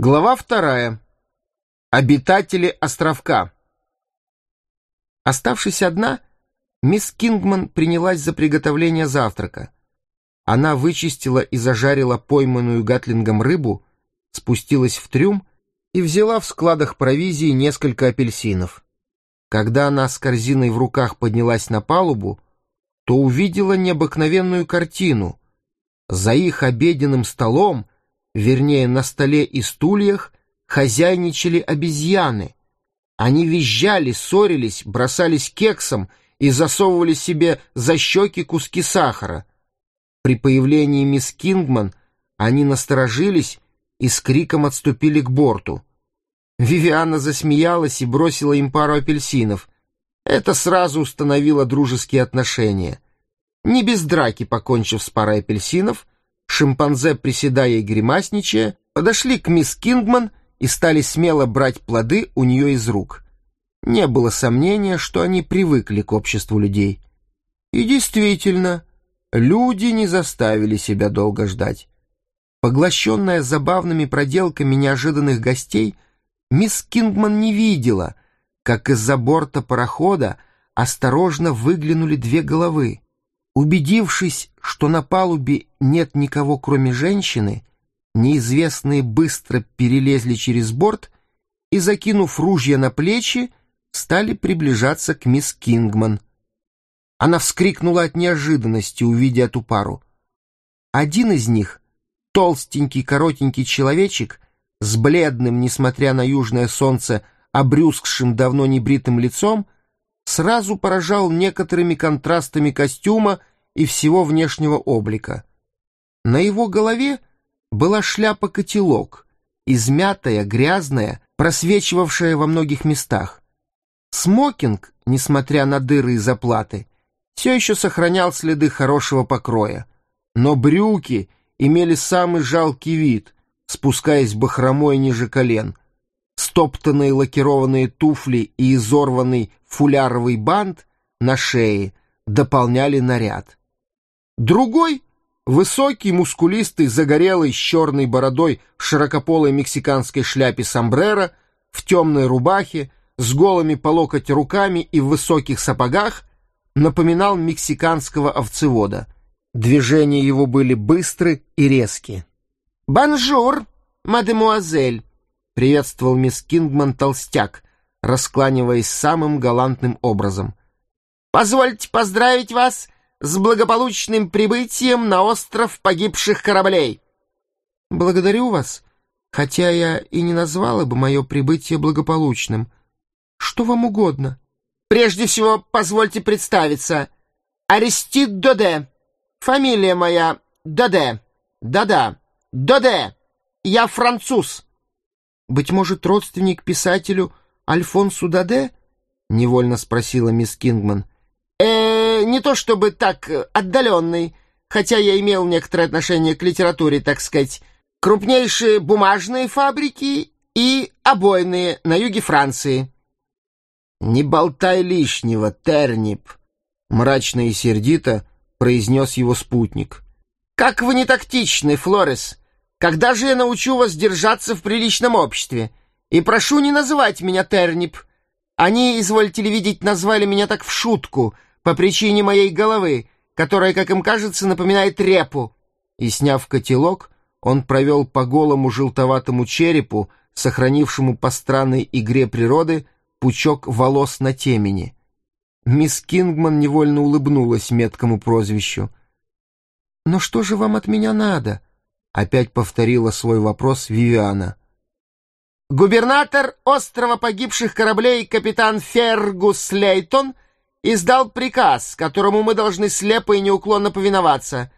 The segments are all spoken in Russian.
Глава вторая. Обитатели островка. Оставшись одна, мисс Кингман принялась за приготовление завтрака. Она вычистила и зажарила пойманную гатлингом рыбу, спустилась в трюм и взяла в складах провизии несколько апельсинов. Когда она с корзиной в руках поднялась на палубу, то увидела необыкновенную картину. За их обеденным столом — вернее, на столе и стульях, хозяйничали обезьяны. Они визжали, ссорились, бросались кексом и засовывали себе за щеки куски сахара. При появлении мисс Кингман они насторожились и с криком отступили к борту. Вивиана засмеялась и бросила им пару апельсинов. Это сразу установило дружеские отношения. Не без драки, покончив с парой апельсинов, шимпанзе, приседая и гримасничая, подошли к мисс Кингман и стали смело брать плоды у нее из рук. Не было сомнения, что они привыкли к обществу людей. И действительно, люди не заставили себя долго ждать. Поглощенная забавными проделками неожиданных гостей, мисс Кингман не видела, как из-за борта парохода осторожно выглянули две головы. Убедившись, что на палубе нет никого, кроме женщины, неизвестные быстро перелезли через борт и, закинув ружья на плечи, стали приближаться к мисс Кингман. Она вскрикнула от неожиданности, увидя эту пару. Один из них, толстенький коротенький человечек, с бледным, несмотря на южное солнце, обрюзгшим давно небритым лицом, сразу поражал некоторыми контрастами костюма и всего внешнего облика. На его голове была шляпа-котелок, измятая, грязная, просвечивавшая во многих местах. Смокинг, несмотря на дыры и заплаты, все еще сохранял следы хорошего покроя, но брюки имели самый жалкий вид, спускаясь бахромой ниже колен — стоптанные лакированные туфли и изорванный фуляровый бант на шее дополняли наряд. Другой, высокий, мускулистый, загорелый, с черной бородой в широкополой мексиканской шляпе сомбреро, в темной рубахе, с голыми по локоть руками и в высоких сапогах, напоминал мексиканского овцевода. Движения его были быстры и резкие. «Бонжур, мадемуазель!» приветствовал мисс Кингман толстяк, раскланиваясь самым галантным образом. «Позвольте поздравить вас с благополучным прибытием на остров погибших кораблей!» «Благодарю вас, хотя я и не назвала бы мое прибытие благополучным. Что вам угодно?» «Прежде всего, позвольте представиться. Арестит Доде. Фамилия моя Доде. Да-да, Доде. Я француз». Быть может, родственник писателю Альфонсу Даде? — невольно спросила мисс Кингман. э не то чтобы так отдаленный, хотя я имел некоторое отношение к литературе, так сказать. Крупнейшие бумажные фабрики и обойные на юге Франции». «Не болтай лишнего, Тернип», — мрачно и сердито произнес его спутник. «Как вы не тактичны, Флорес! Когда же я научу вас держаться в приличном обществе? И прошу не называть меня Тернип. Они, извольте ли видеть, назвали меня так в шутку, по причине моей головы, которая, как им кажется, напоминает репу». И, сняв котелок, он провел по голому желтоватому черепу, сохранившему по странной игре природы, пучок волос на темени. Мисс Кингман невольно улыбнулась меткому прозвищу. «Но что же вам от меня надо?» Опять повторила свой вопрос Вивиана. Губернатор острова погибших кораблей капитан Фергус Лейтон издал приказ, которому мы должны слепо и неуклонно повиноваться.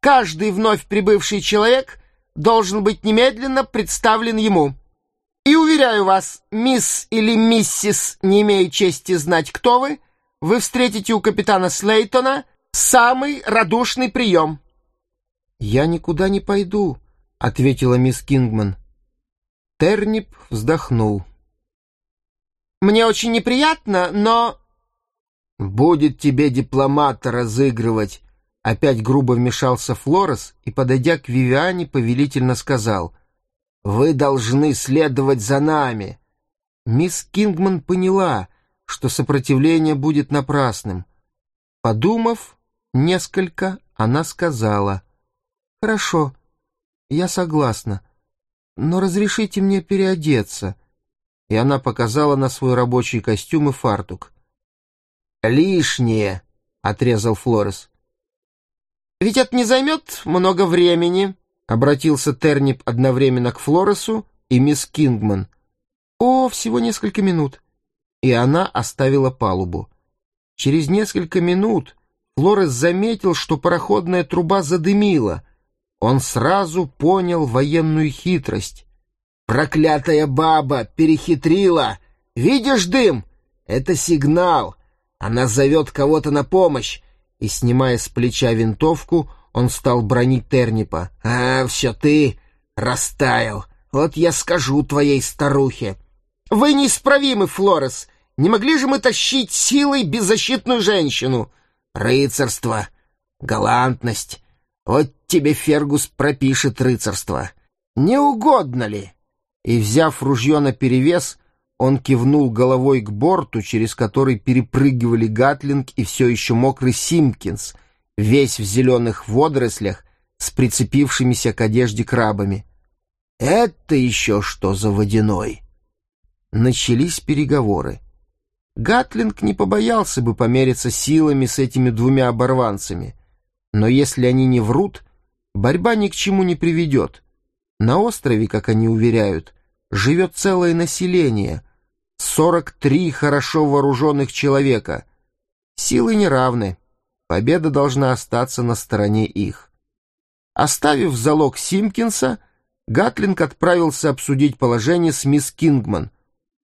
Каждый вновь прибывший человек должен быть немедленно представлен ему. И уверяю вас, мисс или миссис, не имею чести знать, кто вы, вы встретите у капитана Слейтона самый радушный прием. «Я никуда не пойду», — ответила мисс Кингман. Тернип вздохнул. «Мне очень неприятно, но...» «Будет тебе дипломата разыгрывать», — опять грубо вмешался Флорес и, подойдя к Вивиане, повелительно сказал. Вы должны следовать за нами». Мисс Кингман поняла, что сопротивление будет напрасным. Подумав несколько, она сказала, «Хорошо, я согласна, но разрешите мне переодеться». И она показала на свой рабочий костюм и фартук. «Лишнее», — отрезал Флорес. «Ведь это не займет много времени», — обратился Тернип одновременно к Флоресу и мисс Кингман. «О, всего несколько минут». И она оставила палубу. Через несколько минут Флорес заметил, что пароходная труба задымила. Он сразу понял военную хитрость. «Проклятая баба перехитрила! Видишь дым? Это сигнал. Она зовет кого-то на помощь!» И, снимая с плеча винтовку, он стал бронить Тернипа. «А, все ты растаял. Вот я скажу твоей старухе». «Вы неисправимы, Флорес. Не могли же мы тащить силой беззащитную женщину?» «Рыцарство, галантность. Вот тебе Фергус пропишет рыцарство. Не угодно ли?» И, взяв ружье наперевес, он кивнул головой к борту, через который перепрыгивали Гатлинг и все еще мокрый Симпкинс — весь в зеленых водорослях с прицепившимися к одежде крабами. «Это еще что за водяной?» Начались переговоры. Гатлинг не побоялся бы помериться силами с этими двумя оборванцами. Но если они не врут, борьба ни к чему не приведет. На острове, как они уверяют, живет целое население — сорок три хорошо вооруженных человека. Силы неравны. Победа должна остаться на стороне их. Оставив залог Симкинса, Гатлинг отправился обсудить положение с мисс Кингман.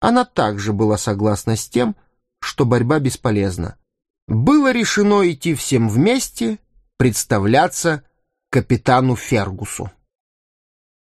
Она также была согласна с тем, что борьба бесполезна. Было решено идти всем вместе, представляться капитану Фергусу.